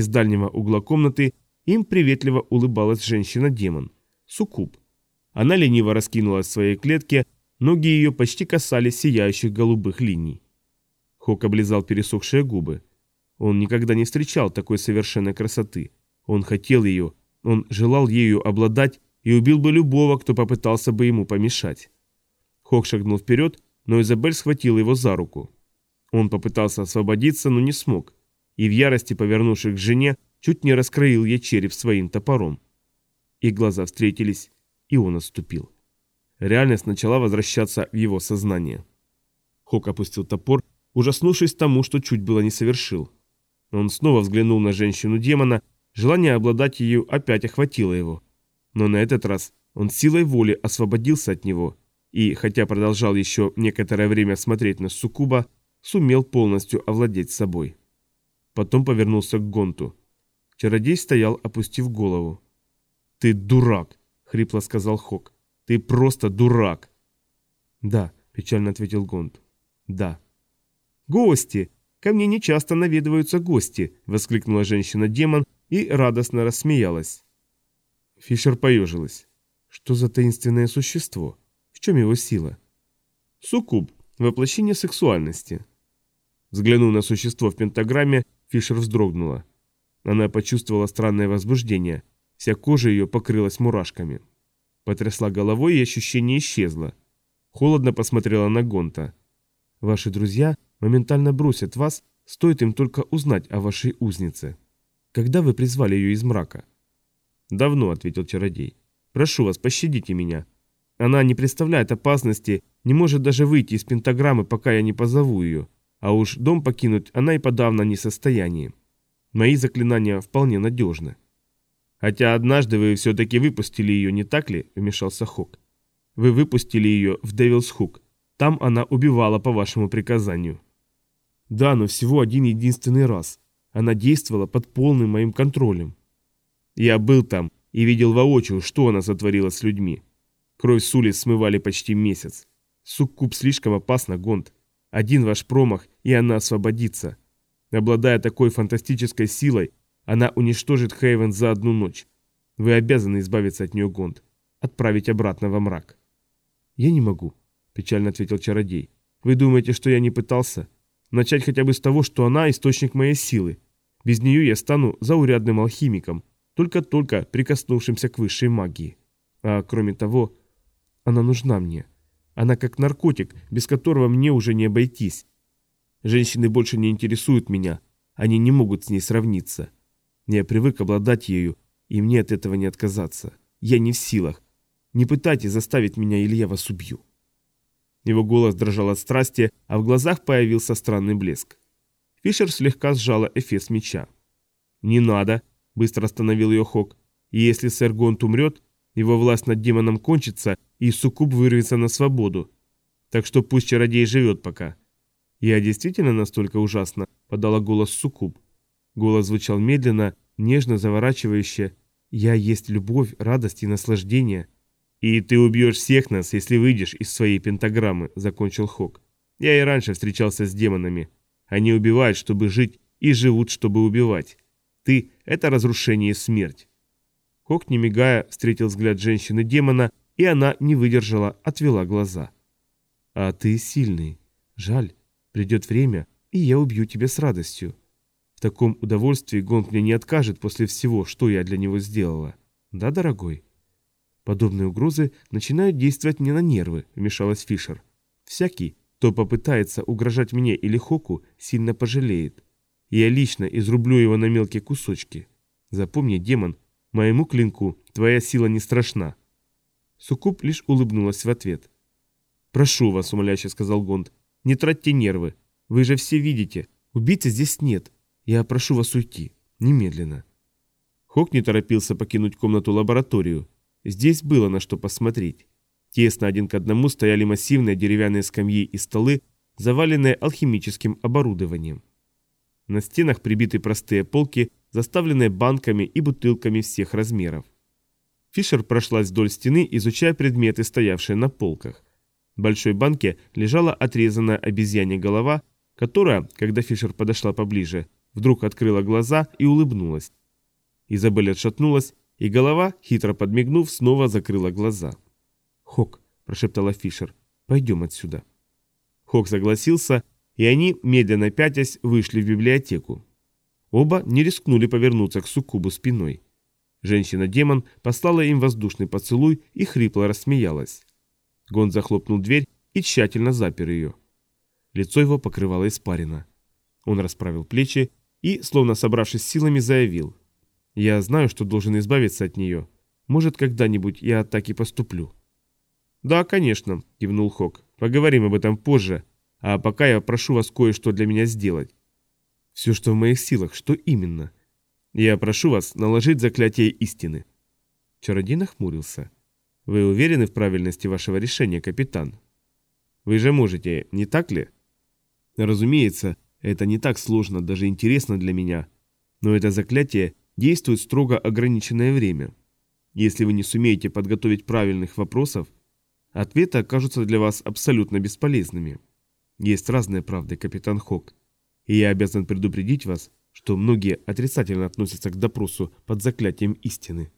Из дальнего угла комнаты им приветливо улыбалась женщина-демон. Суккуб. Она лениво раскинулась в своей клетке, ноги ее почти касались сияющих голубых линий. Хок облизал пересохшие губы. Он никогда не встречал такой совершенной красоты. Он хотел ее, он желал ею обладать и убил бы любого, кто попытался бы ему помешать. Хок шагнул вперед, но Изабель схватила его за руку. Он попытался освободиться, но не смог, и в ярости, повернувшись к жене, чуть не раскроил ей череп своим топором. Их глаза встретились, и он отступил. Реальность начала возвращаться в его сознание. Хок опустил топор, ужаснувшись тому, что чуть было не совершил. Он снова взглянул на женщину-демона, желание обладать ею опять охватило его. Но на этот раз он силой воли освободился от него и, хотя продолжал еще некоторое время смотреть на Сукуба, сумел полностью овладеть собой. Потом повернулся к Гонту. Чародей стоял, опустив голову. «Ты дурак!» — хрипло сказал Хок. «Ты просто дурак!» «Да», — печально ответил Гонт. «Да». «Гости! Ко мне нечасто наведываются гости!» — воскликнула женщина-демон и радостно рассмеялась. Фишер поежилась. «Что за таинственное существо? В чем его сила?» «Суккуб, воплощение сексуальности». Взглянув на существо в пентаграмме, Фишер вздрогнула. Она почувствовала странное возбуждение. Вся кожа ее покрылась мурашками. Потрясла головой, и ощущение исчезло. Холодно посмотрела на Гонта. «Ваши друзья моментально бросят вас, стоит им только узнать о вашей узнице. Когда вы призвали ее из мрака?» «Давно», — ответил чародей. «Прошу вас, пощадите меня. Она не представляет опасности, не может даже выйти из пентаграммы, пока я не позову ее. А уж дом покинуть она и подавно не в состоянии. Мои заклинания вполне надежны. Хотя однажды вы все-таки выпустили ее, не так ли? Вмешался Хок. Вы выпустили ее в Девилс Хук. Там она убивала по вашему приказанию. Да, но всего один единственный раз. Она действовала под полным моим контролем. Я был там и видел воочию, что она сотворила с людьми. Кровь с улиц смывали почти месяц. Суккуб слишком опасно, Гонд. Один ваш промах, и она освободится. Обладая такой фантастической силой, она уничтожит Хейвен за одну ночь. Вы обязаны избавиться от нее, Гонд. Отправить обратно во мрак. Я не могу, печально ответил чародей. Вы думаете, что я не пытался? Начать хотя бы с того, что она источник моей силы. Без нее я стану заурядным алхимиком, только-только прикоснувшимся к высшей магии. А кроме того, она нужна мне. Она как наркотик, без которого мне уже не обойтись. Женщины больше не интересуют меня, они не могут с ней сравниться. Я привык обладать ею, и мне от этого не отказаться. Я не в силах. Не пытайтесь заставить меня, или я вас убью». Его голос дрожал от страсти, а в глазах появился странный блеск. Фишер слегка сжала эфес меча. «Не надо», — быстро остановил ее Хок. «И если сэр Гонт умрет, его власть над демоном кончится, и Суккуб вырвется на свободу. Так что пусть чародей живет пока. «Я действительно настолько ужасно?» – подала голос Суккуб. Голос звучал медленно, нежно, заворачивающе. «Я есть любовь, радость и наслаждение». «И ты убьешь всех нас, если выйдешь из своей пентаграммы», – закончил Хок. «Я и раньше встречался с демонами. Они убивают, чтобы жить, и живут, чтобы убивать. Ты – это разрушение и смерть». Хок, не мигая, встретил взгляд женщины-демона, и она не выдержала, отвела глаза. «А ты сильный. Жаль». Придет время, и я убью тебя с радостью. В таком удовольствии Гонг мне не откажет после всего, что я для него сделала. Да, дорогой?» Подобные угрозы начинают действовать мне на нервы, вмешалась Фишер. Всякий, кто попытается угрожать мне или Хоку, сильно пожалеет. Я лично изрублю его на мелкие кусочки. Запомни, демон, моему клинку твоя сила не страшна. Сукуб лишь улыбнулась в ответ. «Прошу вас», — умоляюще сказал Гонд, не тратьте нервы. Вы же все видите. Убийцы здесь нет. Я прошу вас уйти. Немедленно. Хок не торопился покинуть комнату-лабораторию. Здесь было на что посмотреть. Тесно один к одному стояли массивные деревянные скамьи и столы, заваленные алхимическим оборудованием. На стенах прибиты простые полки, заставленные банками и бутылками всех размеров. Фишер прошлась вдоль стены, изучая предметы, стоявшие на полках. В большой банке лежала отрезанная обезьянья голова, которая, когда Фишер подошла поближе, вдруг открыла глаза и улыбнулась. Изабель отшатнулась, и голова, хитро подмигнув, снова закрыла глаза. «Хок», – прошептала Фишер, – «пойдем отсюда». Хок согласился, и они, медленно пятясь, вышли в библиотеку. Оба не рискнули повернуться к суккубу спиной. Женщина-демон послала им воздушный поцелуй и хрипло рассмеялась. Гон захлопнул дверь и тщательно запер ее. Лицо его покрывало испарина. Он расправил плечи и, словно собравшись силами, заявил. «Я знаю, что должен избавиться от нее. Может, когда-нибудь я так и поступлю». «Да, конечно», — кивнул Хок. «Поговорим об этом позже, а пока я прошу вас кое-что для меня сделать». «Все, что в моих силах, что именно?» «Я прошу вас наложить заклятие истины». Чародей нахмурился. «Вы уверены в правильности вашего решения, капитан?» «Вы же можете, не так ли?» «Разумеется, это не так сложно, даже интересно для меня. Но это заклятие действует строго ограниченное время. Если вы не сумеете подготовить правильных вопросов, ответы окажутся для вас абсолютно бесполезными. Есть разные правды, капитан Хок. И я обязан предупредить вас, что многие отрицательно относятся к допросу под заклятием истины.